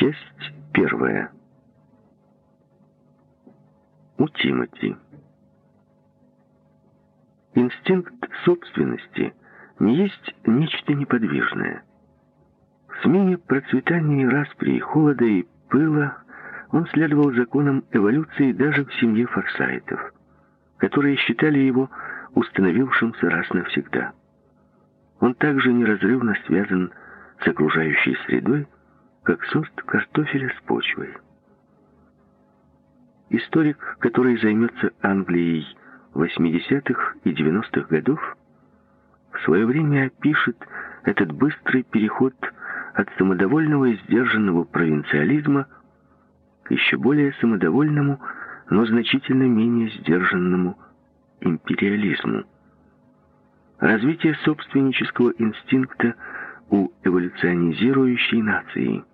Часть первая. У Тимати. Инстинкт собственности не есть нечто неподвижное. В смене процветания и распри, холода и пыла он следовал законам эволюции даже в семье форсайтов, которые считали его установившимся раз навсегда. Он также неразрывно связан с окружающей средой, как сорт картофеля с почвой. Историк, который займется Англией 80-х и 90-х годов, в свое время опишет этот быстрый переход от самодовольного и сдержанного провинциализма к еще более самодовольному, но значительно менее сдержанному империализму. Развитие собственнического инстинкта у эволюционизирующей нации –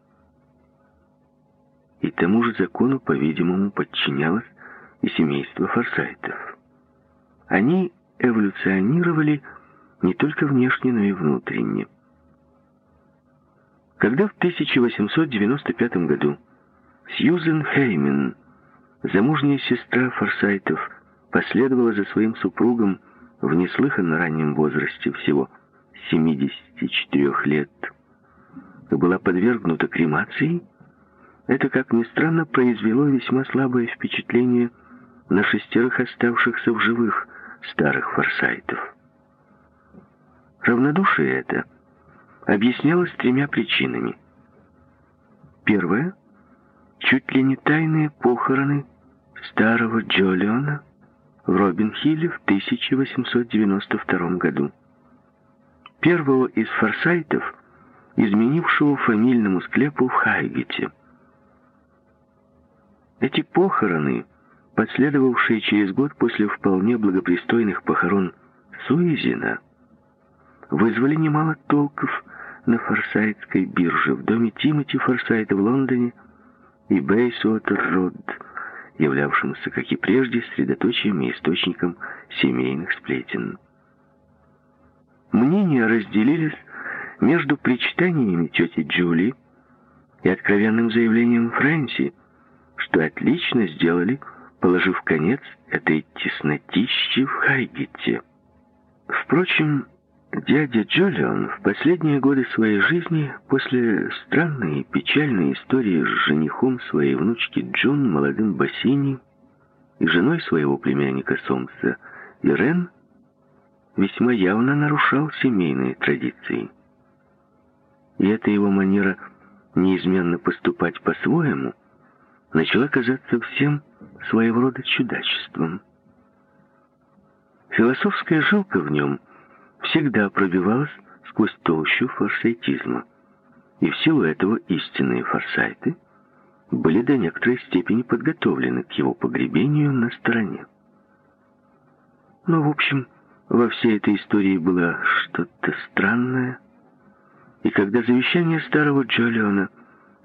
и тому же закону, по-видимому, подчинялось и семейство форсайтов. Они эволюционировали не только внешне, но и внутренне. Когда в 1895 году Сьюзен Хеймен, замужняя сестра форсайтов, последовала за своим супругом в неслыханно раннем возрасте, всего 74 лет, была подвергнута кремации, это, как ни странно, произвело весьма слабое впечатление на шестерых оставшихся в живых старых форсайтов. Равнодушие это объяснялось тремя причинами. Первое — чуть ли не тайные похороны старого Джолиона в Робинхилле в 1892 году. Первого из форсайтов, изменившего фамильному склепу в Хайгете — эти похороны, последовавшие через год после вполне благопристойных похорон Суизина, вызвали немало толков на Форсайтской бирже в доме Тимоти Форсайта в Лондоне и Бейсуотер-Род, являвшемся, как и прежде, средоточием и источником семейных сплетен. Мнения разделились между причитаниями тети Джули и откровенным заявлением Фрэнси – что отлично сделали, положив конец этой теснотище в Хайгете. Впрочем, дядя Джолион в последние годы своей жизни, после странной и печальной истории с женихом своей внучки Джун, молодым Бассини, и женой своего племянника Сомса, Ирен, весьма явно нарушал семейные традиции. И эта его манера неизменно поступать по-своему – начала казаться всем своего рода чудачеством. Философская жилка в нем всегда пробивалась сквозь толщу форсайтизма, и в силу этого истинные форсайты были до некоторой степени подготовлены к его погребению на стороне. Но, в общем, во всей этой истории было что-то странное, и когда завещание старого Джолиона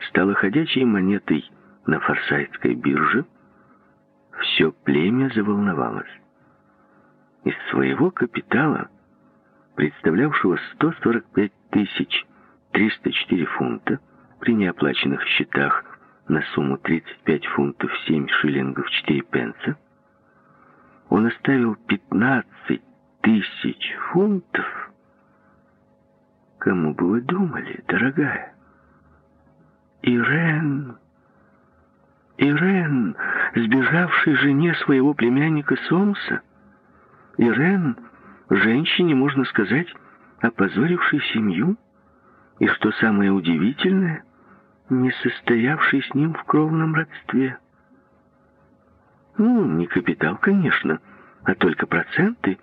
стало ходячей монетой на Форсайтской бирже, все племя заволновалось. Из своего капитала, представлявшего 145 тысяч 304 фунта, при неоплаченных счетах на сумму 35 фунтов 7 шиллингов 4 пенса, он оставил 15 тысяч фунтов. Кому бы вы думали, дорогая? Ирен Ирен, сбежавшей жене своего племянника Сомса. Ирен, женщине, можно сказать, опозорившей семью. И что самое удивительное, не состоявшей с ним в кровном родстве. Ну, не капитал, конечно, а только проценты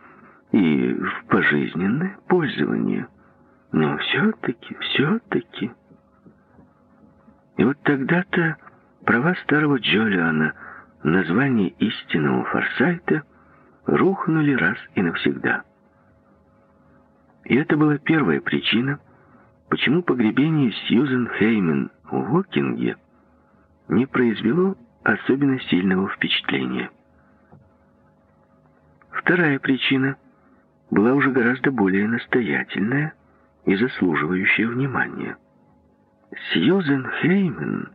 и в пожизненное пользование. Но все-таки, все-таки... И вот тогда-то Права старого Джолиана на звание истинного Форсайта рухнули раз и навсегда. И это была первая причина, почему погребение Сьюзен Хеймен в Уокинге не произвело особенно сильного впечатления. Вторая причина была уже гораздо более настоятельная и заслуживающая внимания. Сьюзен Хеймен,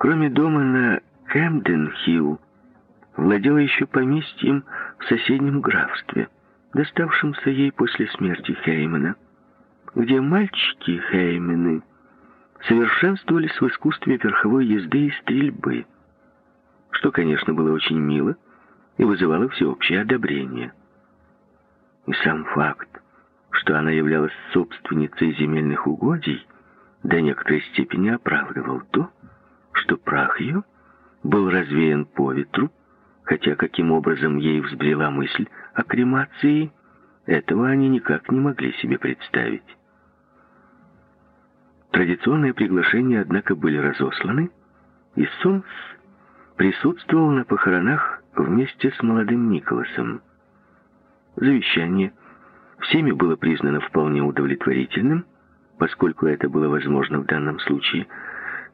кроме дома на Кэмден-Хилл, владела еще поместьем в соседнем графстве, доставшемся ей после смерти Хеймена, где мальчики Хеймены совершенствовались в искусстве верховой езды и стрельбы, что, конечно, было очень мило и вызывало всеобщее одобрение. И сам факт, что она являлась собственницей земельных угодий, до некоторой степени оправдывал то, что прах ее был развеян по ветру, хотя каким образом ей взбрела мысль о кремации, этого они никак не могли себе представить. Традиционные приглашения, однако, были разосланы, и Сомс присутствовал на похоронах вместе с молодым Николасом. Завещание всеми было признано вполне удовлетворительным, поскольку это было возможно в данном случае,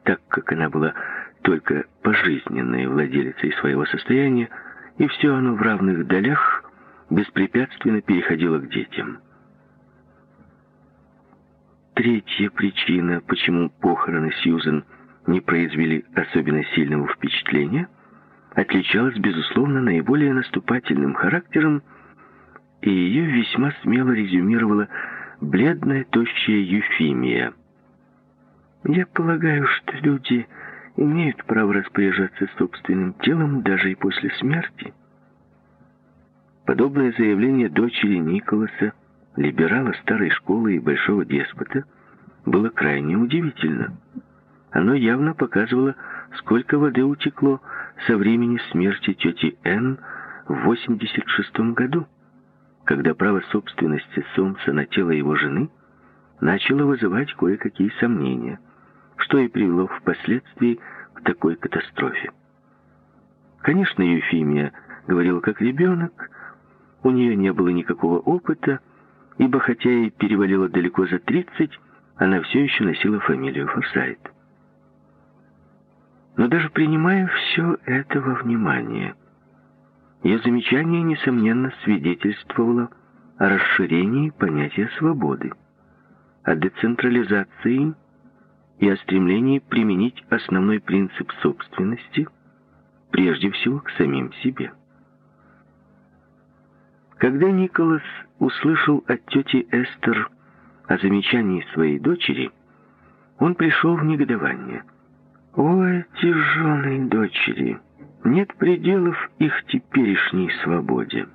так как она была только пожизненной владелицей своего состояния, и все оно в равных долях беспрепятственно переходило к детям. Третья причина, почему похороны Сьюзен не произвели особенно сильного впечатления, отличалась, безусловно, наиболее наступательным характером, и ее весьма смело резюмировала бледная, тощая Юфимия. «Я полагаю, что люди имеют право распоряжаться собственным телом даже и после смерти». Подобное заявление дочери Николаса либерала старой школы и большого деспота, было крайне удивительно. Оно явно показывало, сколько воды утекло со времени смерти тети Н в 86 году, когда право собственности Сомса на тело его жены начало вызывать кое-какие сомнения, что и привело впоследствии к такой катастрофе. Конечно, Юфимия говорила как ребенок, у нее не было никакого опыта, ибо хотя и перевалила далеко за 30, она все еще носила фамилию Форсайт. Но даже принимая все это во внимание, ее замечание, несомненно, свидетельствовало о расширении понятия свободы, о децентрализации и о стремлении применить основной принцип собственности прежде всего к самим себе. Когда Николас услышал от тети Эстер о замечании своей дочери, он пришел в негодование. «О, эти жены дочери! Нет пределов их теперешней свободе!»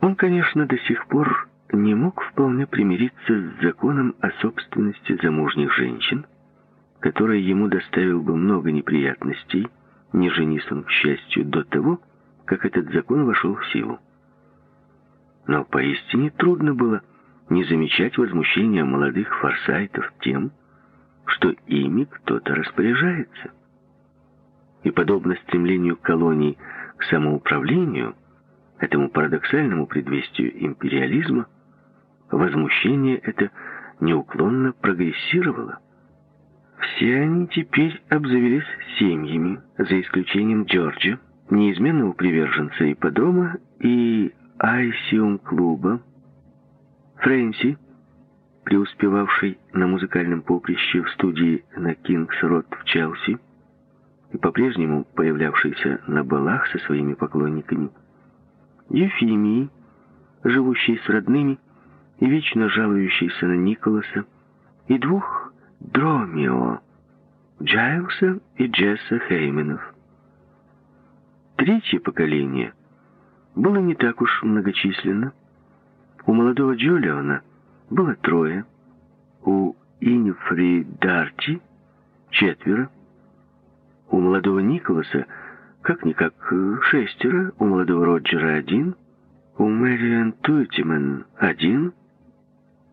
Он, конечно, до сих пор не мог вполне примириться с законом о собственности замужних женщин, который ему доставил бы много неприятностей, не женись он, к счастью, до того, как этот закон вошел в силу. Но поистине трудно было не замечать возмущения молодых форсайтов тем, что ими кто-то распоряжается. И подобно стремлению колоний к самоуправлению, этому парадоксальному предвестию империализма, возмущение это неуклонно прогрессировало. Все они теперь обзавелись семьями, за исключением Джорджа, неизменного приверженца ипподрома и Айсиум-клуба, Фрэнси, преуспевавший на музыкальном поприще в студии на Кингс-Род в Челси и по-прежнему появлявшийся на балах со своими поклонниками, Ефимии, живущей с родными и вечно жалующейся на Николаса, и двух Дромио, Джайлса и Джесса Хейменов. Третье поколение было не так уж многочисленно. У молодого Джулиона было трое, у Инифри Дарти четверо, у молодого Николаса как-никак шестеро, у молодого Роджера один, у Мэриан Туитимен один,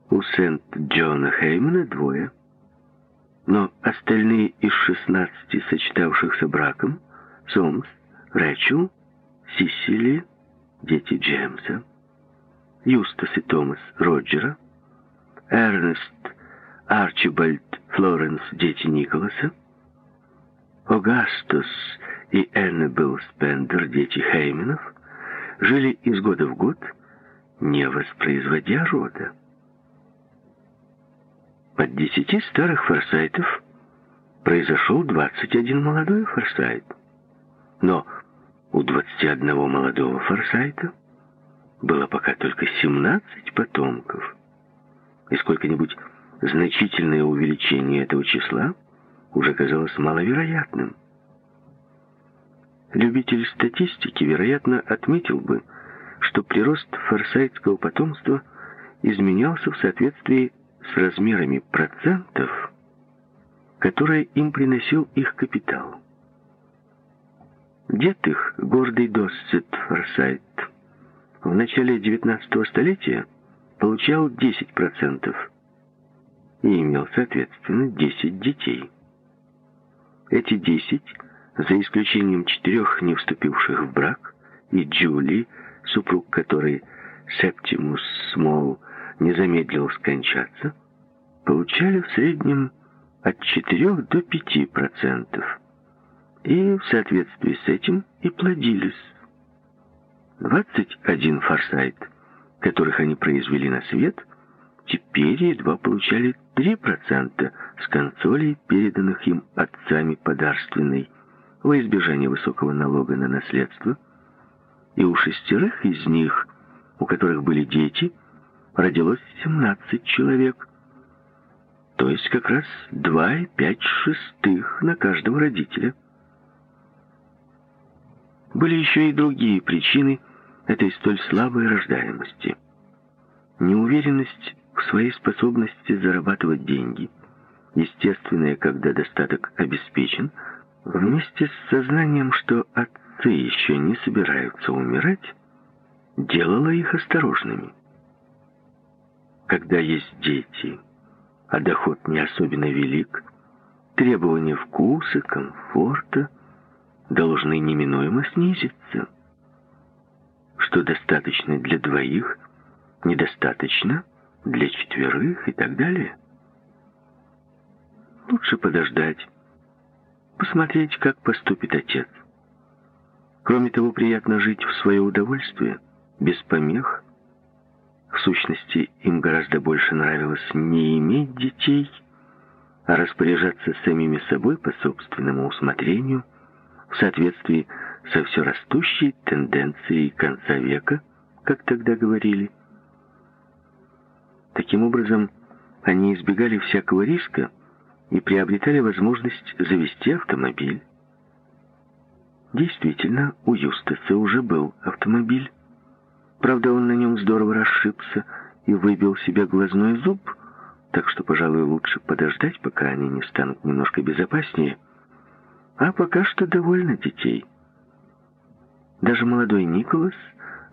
у Сент-Джона Хеймана двое. Но остальные из шестнадцати сочетавшихся браком, Сомс, Рэчел, Сисили, дети Джеймса, Юстас и Томас Роджера, Эрнест, Арчибальд, Флоренс, дети Николаса, Огастус и Эннабелл Спендер, дети Хейменов, жили из года в год, не воспроизводя рода. От десяти старых форсайтов произошел 21 молодой Форсайт. Но у 21 молодого Форсайта было пока только 17 потомков. И сколько-нибудь значительное увеличение этого числа уже казалось маловероятным. Любитель статистики, вероятно, отметил бы, что прирост форсайтского потомства изменялся в соответствии с размерами процентов, которые им приносил их капитал. Дед их, гордый Доссет Форсайт, в начале 19 столетия получал 10% и имел, соответственно, 10 детей. Эти 10, за исключением четырех не вступивших в брак, и Джули, супруг которой Септимус Смол не замедлил скончаться, получали в среднем от 4 до 5%, и в соответствии с этим и плодились. 21 форсайт, которых они произвели на свет, теперь едва получали 3% с консолей, переданных им отцами подарственной, во избежание высокого налога на наследство, и у шестерых из них, у которых были дети, родилось 17 человек, то есть как раз 2,5 шестых на каждого родителя. Были еще и другие причины этой столь слабой рождаемости. Неуверенность в своей способности зарабатывать деньги, естественная, когда достаток обеспечен, вместе с сознанием, что отцы еще не собираются умирать, делала их осторожными. Когда есть дети, а доход не особенно велик, требования вкуса, комфорта должны неминуемо снизиться. Что достаточно для двоих, недостаточно для четверых и так далее. Лучше подождать, посмотреть, как поступит отец. Кроме того, приятно жить в свое удовольствие, без помех. В сущности, им гораздо больше нравилось не иметь детей, а распоряжаться самими собой по собственному усмотрению – в соответствии со все растущей тенденцией конца века, как тогда говорили. Таким образом, они избегали всякого риска и приобретали возможность завести автомобиль. Действительно, у Юстаса уже был автомобиль. Правда, он на нем здорово расшибся и выбил себе глазной зуб, так что, пожалуй, лучше подождать, пока они не станут немножко безопаснее, а пока что довольно детей. Даже молодой Николас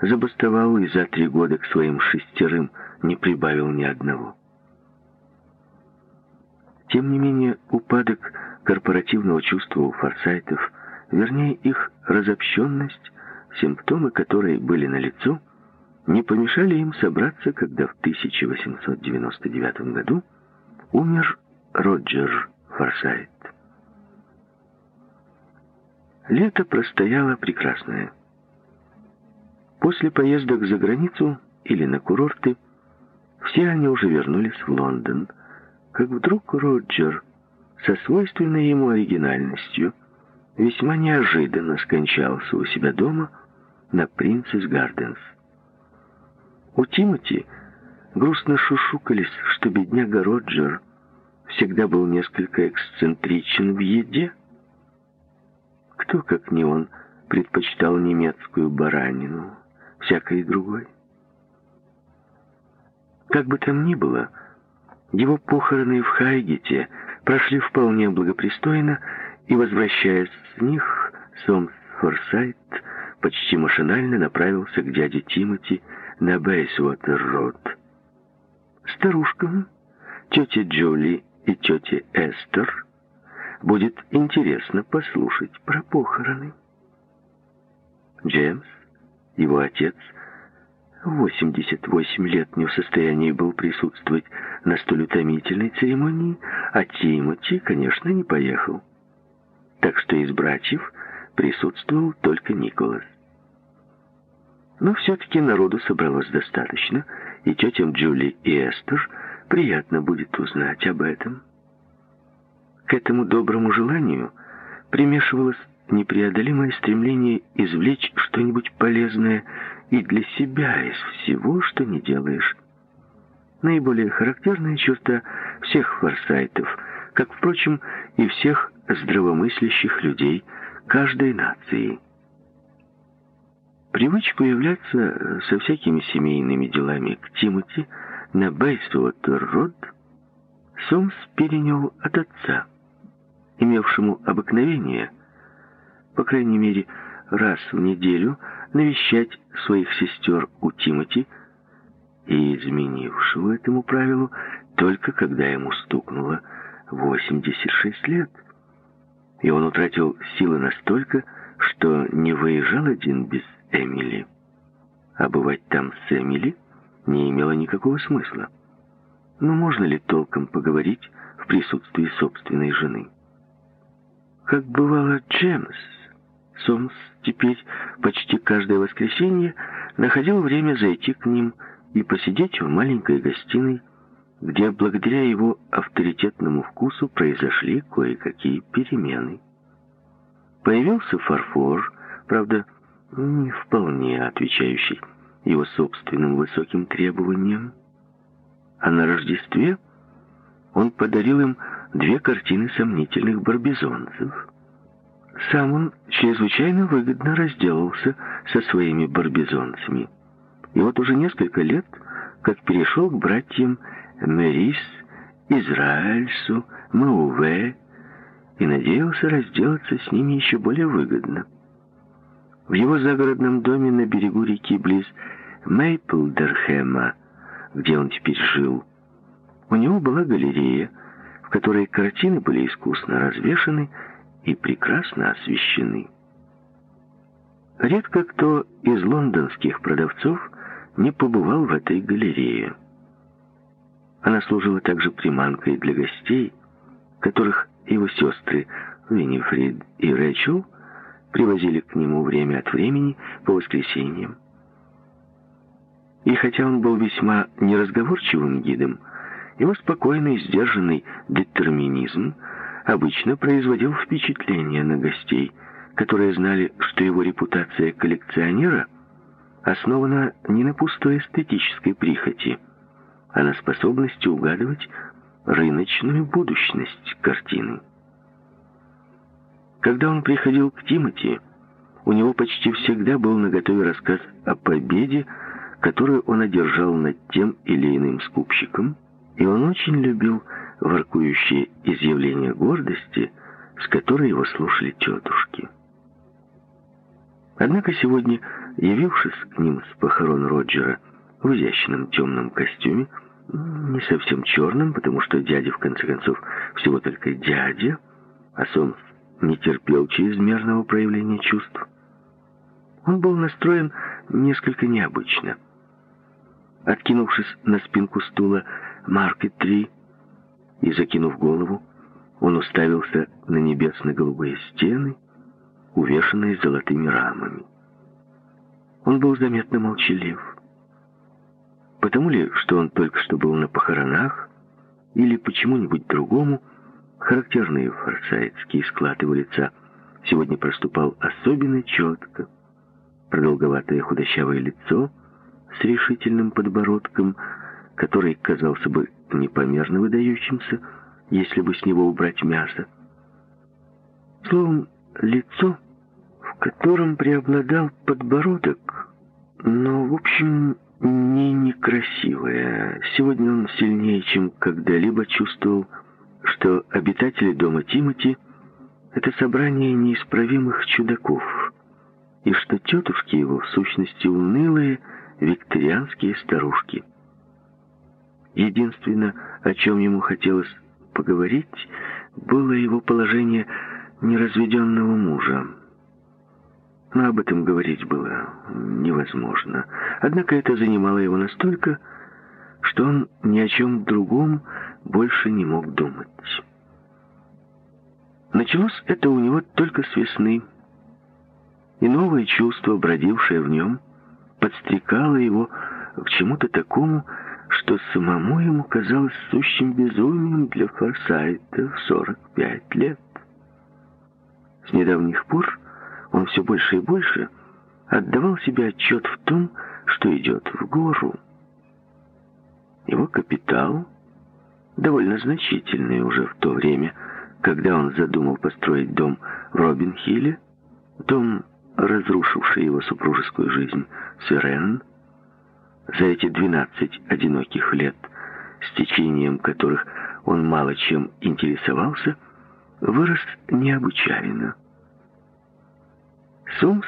забастовал и за три года к своим шестерым не прибавил ни одного. Тем не менее, упадок корпоративного чувства у форсайтов, вернее их разобщенность, симптомы которой были налицо, не помешали им собраться, когда в 1899 году умер Роджер Форсайт. Лето простояло прекрасное. После поездок за границу или на курорты все они уже вернулись в Лондон, как вдруг Роджер со свойственной ему оригинальностью весьма неожиданно скончался у себя дома на Принцесс Гарденс. У Тимоти грустно шушукались, что бедняга Роджер всегда был несколько эксцентричен в еде, кто, как не он, предпочитал немецкую баранину, всякой другой? Как бы там ни было, его похороны в Хайгете прошли вполне благопристойно, и, возвращаясь с них, Сомс Форсайт почти машинально направился к дяде Тимоти на Бейсуотер-Род. Старушкам, тете Джоли и тете Эстер будет интересно послушать про похороны. Джеймс, его отец, 88 лет не в состоянии был присутствовать на столь утомительной церемонии, а Тимоти, конечно, не поехал. Так что из братьев присутствовал только Николас. Но все-таки народу собралось достаточно, и тетям Джули и Эстер приятно будет узнать об этом. К этому доброму желанию примешивалось непреодолимое стремление извлечь что-нибудь полезное и для себя из всего, что не делаешь. Наиболее характерная черта всех форсайтов, как, впрочем, и всех здравомыслящих людей каждой нации. Привычку являться со всякими семейными делами к Тимоти на Бейсуотер-Род Сомс перенял от отца, имевшему обыкновение – по крайней мере, раз в неделю навещать своих сестер у Тимати и изменившего этому правилу только когда ему стукнуло 86 лет. И он утратил силы настолько, что не выезжал один без Эмили. А бывать там с Эмили не имело никакого смысла. Но можно ли толком поговорить в присутствии собственной жены? Как бывало Джемс, Сомс теперь почти каждое воскресенье находил время зайти к ним и посидеть в маленькой гостиной, где благодаря его авторитетному вкусу произошли кое-какие перемены. Появился фарфор, правда, не вполне отвечающий его собственным высоким требованиям. А на Рождестве он подарил им две картины сомнительных барбизонцев — сам он чрезвычайно выгодно разделался со своими барбизонцами. И вот уже несколько лет, как перешел к братьям Мерис, Израильсу, Мауве, и надеялся разделаться с ними еще более выгодно. В его загородном доме на берегу реки близ Мейплдерхема, где он теперь жил, у него была галерея, в которой картины были искусно развешаны и прекрасно освещены. Редко кто из лондонских продавцов не побывал в этой галерее. Она служила также приманкой для гостей, которых его сестры Виннифрид и Рэчел привозили к нему время от времени по воскресеньям. И хотя он был весьма неразговорчивым гидом, его спокойный, сдержанный детерминизм – обычно производил впечатление на гостей, которые знали, что его репутация коллекционера основана не на пустой эстетической прихоти, а на способности угадывать рыночную будущность картины. Когда он приходил к Тимати, у него почти всегда был наготове рассказ о победе, которую он одержал над тем или иным скупщиком, и он очень любил воркующее изъявление гордости, с которой его слушали тетушки. Однако сегодня, явившись к ним с похорон Роджера в изящном темном костюме, не совсем черным, потому что дядя, в конце концов, всего только дядя, а Сомс не терпел чрезмерного проявления чувств, он был настроен несколько необычно. Откинувшись на спинку стула Маркет-3, и, закинув голову, он уставился на небесно-голубые стены, увешанные золотыми рамами. Он был заметно молчалив. Потому ли, что он только что был на похоронах, или почему-нибудь другому, характерный форсайтский склад его лица сегодня проступал особенно четко. Продолговатое худощавое лицо с решительным подбородком, который казался бы непомерно выдающимся, если бы с него убрать мясо. Словом, лицо, в котором преобладал подбородок, но, в общем, не некрасивое. Сегодня он сильнее, чем когда-либо чувствовал, что обитатели дома Тимати — это собрание неисправимых чудаков, и что тетушки его, в сущности, унылые викторианские старушки — Единственное, о чем ему хотелось поговорить, было его положение неразведенного мужа. Но об этом говорить было невозможно. Однако это занимало его настолько, что он ни о чем другом больше не мог думать. Началось это у него только с весны, и новое чувство, бродившее в нем, подстрекало его к чему-то такому, что самому ему казалось сущим безумием для Форсайта в 45 лет. С недавних пор он все больше и больше отдавал себе отчет в том, что идет в гору. Его капитал, довольно значительный уже в то время, когда он задумал построить дом в Робин-Хилле, дом, разрушивший его супружескую жизнь с Ирен, за эти 12 одиноких лет, с течением которых он мало чем интересовался, вырос необычайно. Сумс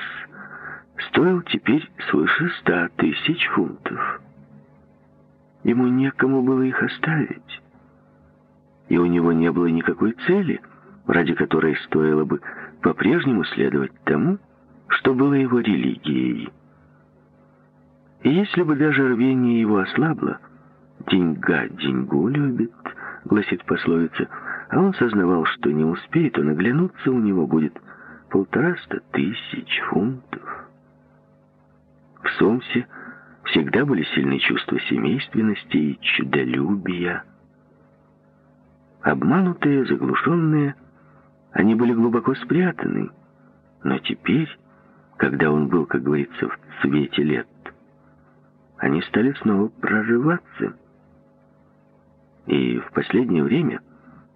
стоил теперь свыше ста тысяч фунтов. Ему некому было их оставить, и у него не было никакой цели, ради которой стоило бы по-прежнему следовать тому, что было его религией. И если бы даже рвение его ослабло, «деньга деньгу любит», — гласит пословица, а он сознавал, что не успеет он оглянуться, у него будет полтораста тысяч фунтов. В Сомсе всегда были сильные чувства семейственности и чудолюбия. Обманутые, заглушенные, они были глубоко спрятаны, но теперь, когда он был, как говорится, в цвете лет, они стали снова прорываться. И в последнее время,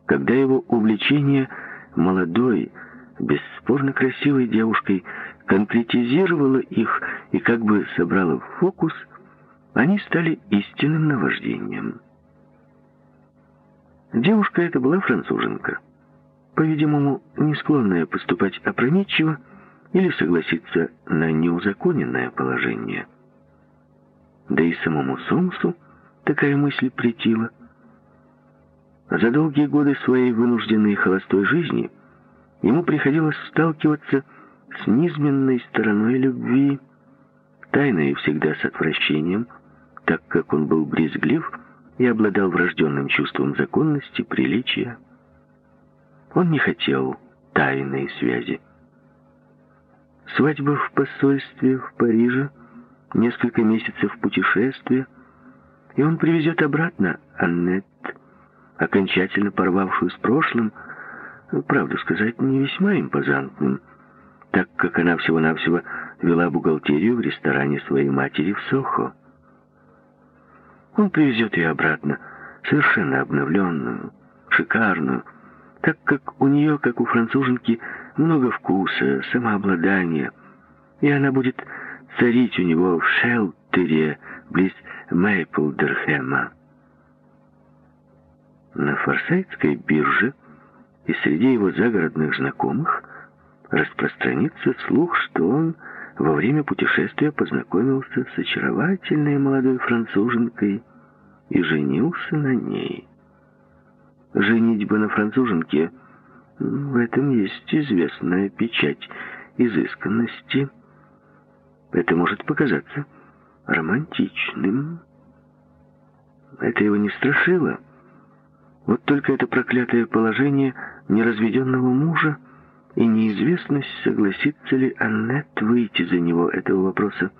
когда его увлечение молодой, бесспорно красивой девушкой конкретизировало их и как бы собрало в фокус, они стали истинным наваждением. Девушка эта была француженка, по-видимому, не склонная поступать опрометчиво или согласиться на неузаконенное положение – да и самому Сомсу такая мысль претила. За долгие годы своей вынужденной холостой жизни ему приходилось сталкиваться с низменной стороной любви, тайной всегда с отвращением, так как он был брезглив и обладал врожденным чувством законности, приличия. Он не хотел тайной связи. Свадьба в посольстве в Париже — несколько месяцев путешествия, и он привезет обратно Аннет, окончательно порвавшую с прошлым, правду сказать, не весьма импозантным, так как она всего-навсего вела бухгалтерию в ресторане своей матери в Сохо. Он привезет ее обратно, совершенно обновленную, шикарную, так как у нее, как у француженки, много вкуса, самообладания, и она будет царить у него в Шелтере близ Мейплдерхема. На Форсайтской бирже и среди его загородных знакомых распространится слух, что он во время путешествия познакомился с очаровательной молодой француженкой и женился на ней. Женитьба на француженке — в этом есть известная печать изысканности — это может показаться романтичным. Это его не страшило. Вот только это проклятое положение неразведенного мужа и неизвестность, согласится ли Аннет выйти за него этого вопроса,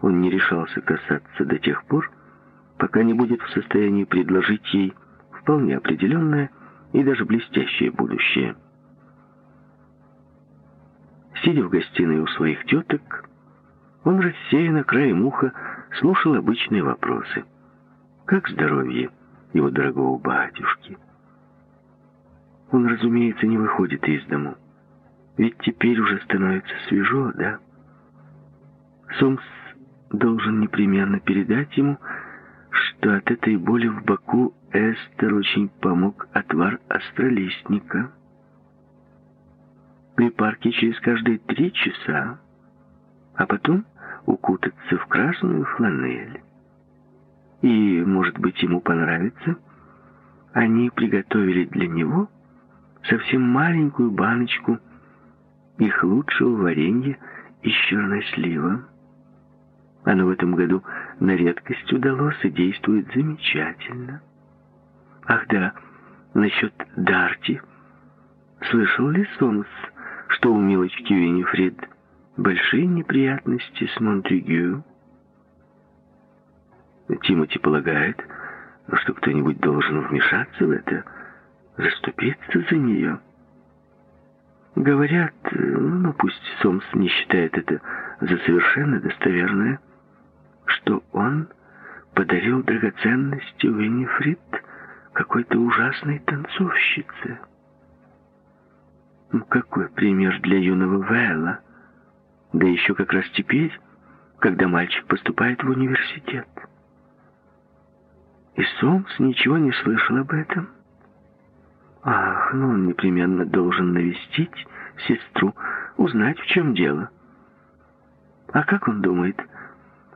он не решался касаться до тех пор, пока не будет в состоянии предложить ей вполне определенное и даже блестящее будущее. Сидя в гостиной у своих теток, он рассеянно краем уха слушал обычные вопросы. Как здоровье его дорогого батюшки? Он, разумеется, не выходит из дому. Ведь теперь уже становится свежо, да? Сомс должен непременно передать ему, что от этой боли в боку Эстер очень помог отвар астролистника. Припарки через каждые три часа, а потом укутаться в красную фланель. И, может быть, ему понравится, они приготовили для него совсем маленькую баночку их лучшего варенья из черной сливы. Оно в этом году на редкость удалось и действует замечательно. Ах да, насчет Дарти. Слышал ли Сомс, что у милочки Винифрид большие неприятности с Монтегю. Тимоти полагает, что кто-нибудь должен вмешаться в это, заступиться за нее. Говорят, ну пусть Сомс не считает это за совершенно достоверное, что он подарил драгоценности Уиннифрид какой-то ужасной танцовщице. Ну, какой пример для юного Вэлла? Да еще как раз теперь, когда мальчик поступает в университет. И Сомс ничего не слышал об этом. Ах, ну он непременно должен навестить сестру, узнать, в чем дело. А как он думает,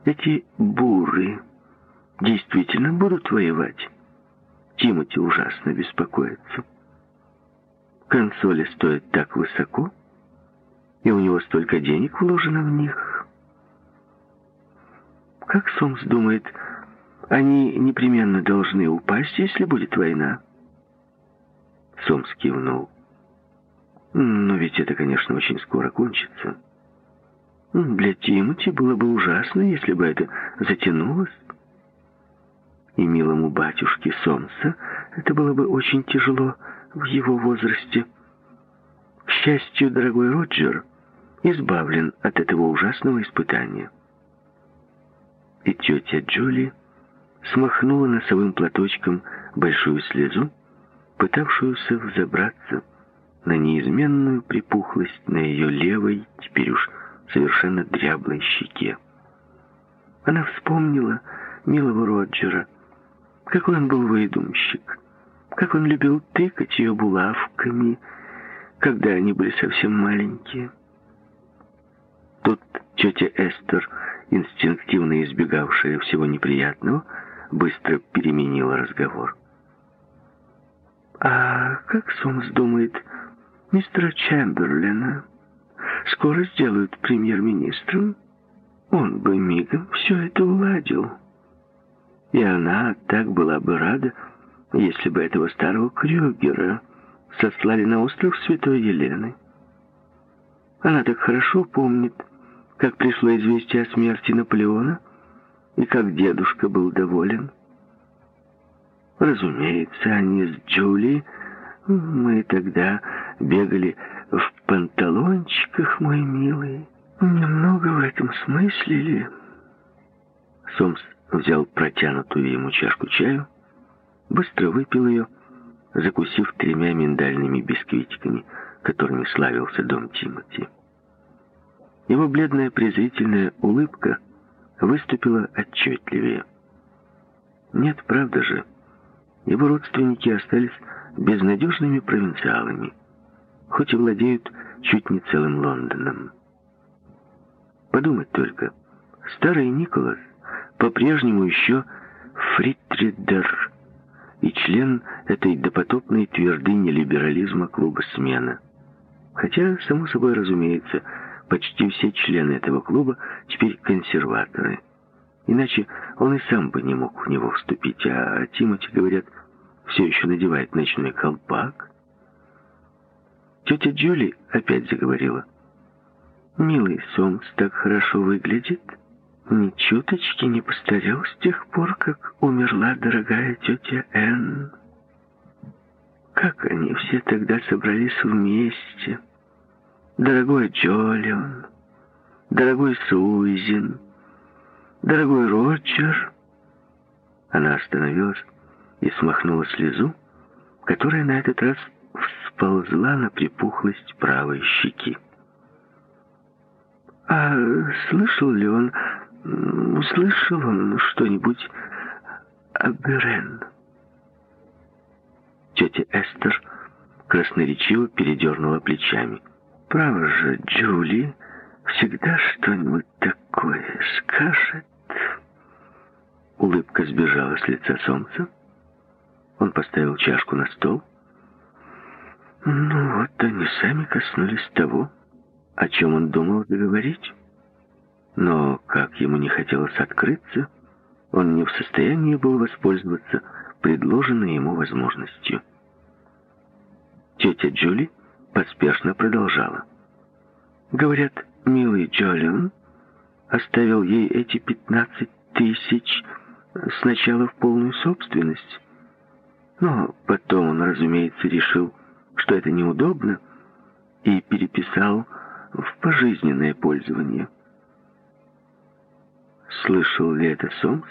эти буры действительно будут воевать? Тимати ужасно беспокоится. Консоли стоят так высоко, и у него столько денег вложено в них. Как Сомс думает, они непременно должны упасть, если будет война? Сомс кивнул. Но ведь это, конечно, очень скоро кончится. Для Тимати было бы ужасно, если бы это затянулось. И милому батюшке Сомса это было бы очень тяжело в его возрасте. К счастью, дорогой Роджер избавлен от этого ужасного испытания. И тетя Джули смахнула носовым платочком большую слезу, пытавшуюся взобраться на неизменную припухлость на ее левой, теперь уж совершенно дряблой щеке. Она вспомнила милого Роджера, какой он был выдумщик, как он любил тыкать ее булавками, когда они были совсем маленькие. Тут тетя Эстер, инстинктивно избегавшая всего неприятного, быстро переменила разговор. «А как Сомс думает, мистера Чемберлена скоро сделают премьер-министром? Он бы мигом все это уладил. И она так была бы рада, если бы этого старого Крюгера сослали на остров Святой Елены. Она так хорошо помнит, как пришло известие о смерти Наполеона и как дедушка был доволен. Разумеется, они с Джулией, мы тогда бегали в панталончиках, мой милый. Немного в этом смыслили. Сомс взял протянутую ему чашку чаю, быстро выпил ее, закусив тремя миндальными бисквитиками, которыми славился дом Тимоти. Его бледная презрительная улыбка выступила отчетливее. Нет, правда же, его родственники остались безнадежными провинциалами, хоть и владеют чуть не целым Лондоном. Подумать только, старый Николас по-прежнему еще фритридер и член этой допотопной твердыни либерализма клуба «Смена». Хотя, само собой разумеется, почти все члены этого клуба теперь консерваторы. Иначе он и сам бы не мог в него вступить, а Тимоти, говорят, все еще надевает ночной колпак. Тетя Джули опять заговорила. «Милый Сомс так хорошо выглядит. Ни чуточки не постарел с тех пор, как умерла дорогая тетя Энн. Как они все тогда собрались вместе. Дорогой Джолион, дорогой Суизин, дорогой Роджер». Она остановилась и смахнула слезу, которая на этот раз всползла на припухлость правой щеки. А слышал ли он, слышал он что-нибудь о Берен? Тетя Эстер красноречиво передернула плечами. Право же, Джули всегда что-нибудь такое скажет. Улыбка сбежала с лица солнца. Он поставил чашку на стол. Ну вот они сами коснулись того, о чем он думал договорить. Но, как ему не хотелось открыться, он не в состоянии был воспользоваться предложенной ему возможностью. Тетя Джули поспешно продолжала. Говорят, милый Джолион оставил ей эти пятнадцать тысяч сначала в полную собственность, но потом он, разумеется, решил, что это неудобно, и переписал в пожизненное пользование. Слышал ли это Сомс?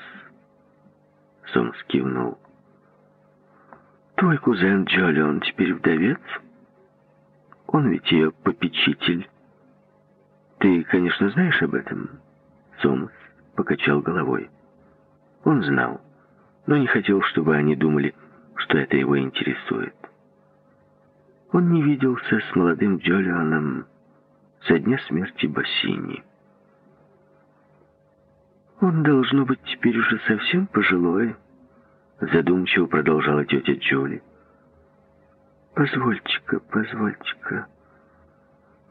Сомс кивнул. Твой кузен Джоли, он теперь вдовец? Он ведь ее попечитель. Ты, конечно, знаешь об этом? Сомс покачал головой. Он знал, но не хотел, чтобы они думали, что это его интересует. Он не виделся с молодым Джолианом со дня смерти Бассини. «Он, должно быть, теперь уже совсем пожилой», — задумчиво продолжала тетя Джоли. «Позвольте-ка, позвольте-ка.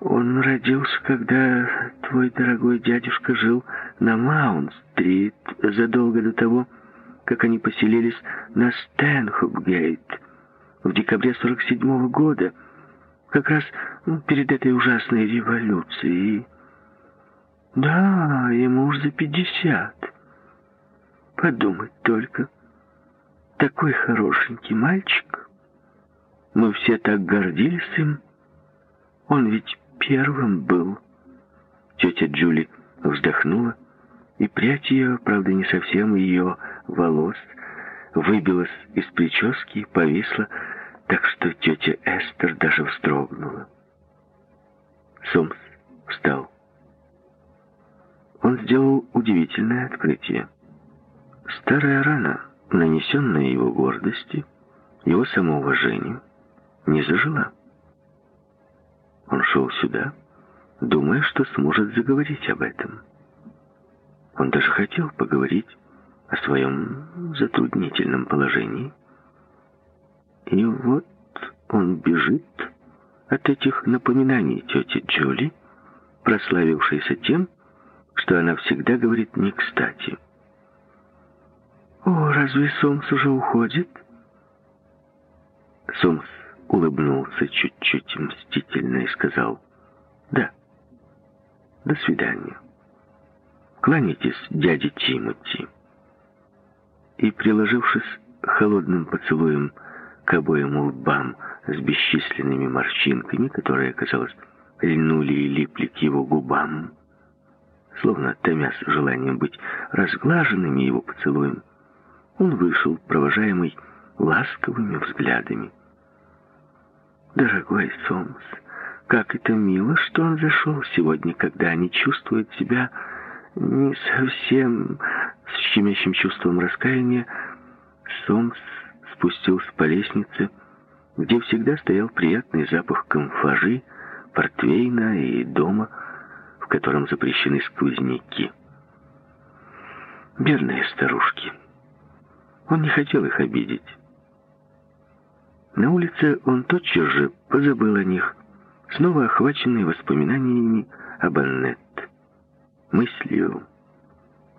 Он родился, когда твой дорогой дядюшка жил на Маунт-стрит, задолго до того, как они поселились на Стэнхоп-гейт в декабре 47-го года, как раз ну, перед этой ужасной революцией. Да, ему уж за пятьдесят. Подумать только. Такой хорошенький мальчик. Мы все так гордились им. Он ведь первым был. Тетя Джули вздохнула, и прядь ее, правда, не совсем ее волос, выбилась из прически и повисла, так что тетя Эстер даже вздрогнула. Сомс встал. Он сделал удивительное открытие. Старая рана, нанесенная его гордости, его самоуважению, не зажила. Он шел сюда, думая, что сможет заговорить об этом. Он даже хотел поговорить о своем затруднительном положении. И вот он бежит от этих напоминаний тети Джоли, прославившейся тем, что она всегда говорит не кстати. «О, разве Сомс уже уходит?» Сомс улыбнулся чуть-чуть мстительно и сказал «Да, до свидания. Кланяйтесь дяде Тимоти». И, приложившись холодным поцелуем к обоим лбам с бесчисленными морщинками, которые, казалось, льнули и липли к его губам, словно томясь желанием быть разглаженными его поцелуем, он вышел, провожаемый ласковыми взглядами. «Дорогой Сомс, как это мило, что он зашел сегодня, когда они чувствуют себя не совсем с щемящим чувством раскаяния». Сомс спустился по лестнице, где всегда стоял приятный запах комфажи, портвейна и дома, в котором запрещены сквозняки. Бедные старушки. Он не хотел их обидеть. На улице он тотчас же позабыл о них, снова охваченный воспоминаниями об Аннет, мыслью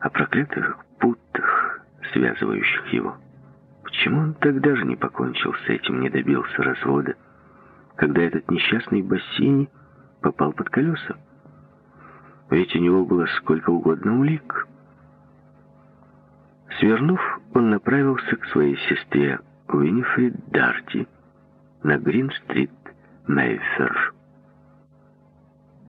о проклятых путах, связывающих его. Почему он тогда же не покончил с этим, не добился развода, когда этот несчастный Бассини попал под колеса? Ведь у него было сколько угодно улик. Свернув, он направился к своей сестре Уинифрид Дарти на Грин-стрит, Мейфер.